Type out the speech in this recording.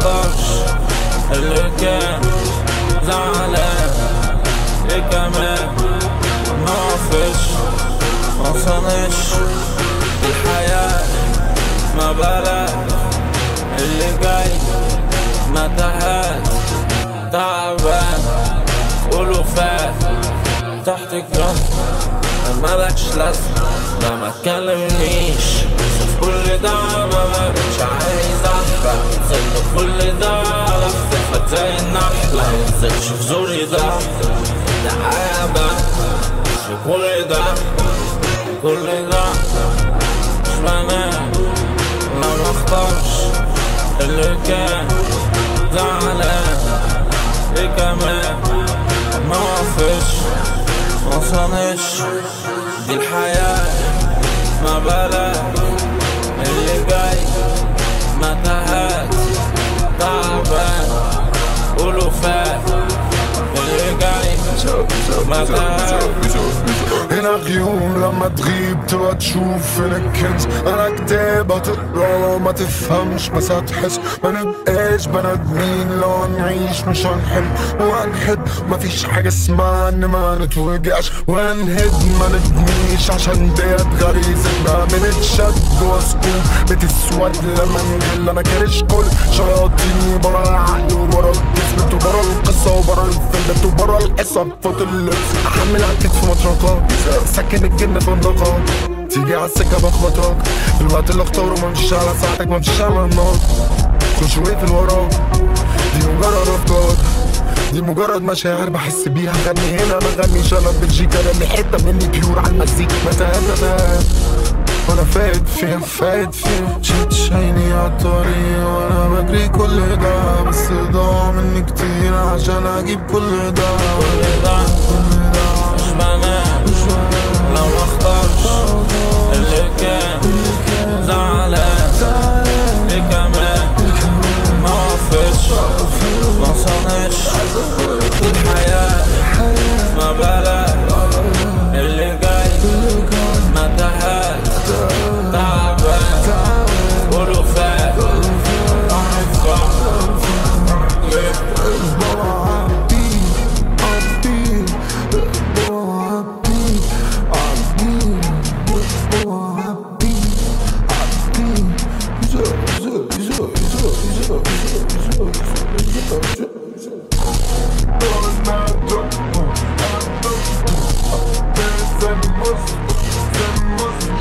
اختارش اللي كان زعلان. إيه كمان؟ ما وقفش ما صانش الحياة ما بلا اللي جاي متاهات تعبان قولوا فات. تحت الجنب مالكش لازمة لا ما تكلمنيش. كل ده ما بقتش عايز نزلت كل ده لفت زي النحلة في زوري ده ده عيبة في كل ده كل ده مش لو ما اختارش اللي كان زعلان. إيه كمان ما وقفش صانش دي الحياة. ما بلا اللي جاي. متاهات هنا غيوم لما تغيب تبقى تشوف فين الكنز أنا كتاب هتقرا ما تفهمش بس هتحس ما نبقاش بني ادمين لو نعيش مش هنحب وهنحب مفيش حاجة اسمها ان ما نتوجعش وهنهد ما نبنيش عشان ديت غريزتنا بنتشد جوا سكوب بتسود لما نجل أنا كارش كل شياطيني فوت اللبس. أحمل على الكتف مطرقة. سكن الجن فندقة تيجي على السكة بخبطك الوقت اللي اختاره ممشيش على ساعتك ممشيش على النار خش واقفل وراك دي مجرد أفكار. دي مجرد مشاعر بحس بيها. غني هنا ما غنيش. أنا بلجيكا لاني حتة مني بيور على المزيكا. متاهات متاهات وأنا فايت فيها فايت فيها. شيت شايني عالطريق وأنا بجري كل ده بس ضاع مني كتير عشان أجيب كل ده. كل ده مش معناه لو ما اختارش اللي كان زعلان إيه كمان ما وقفش ما صانش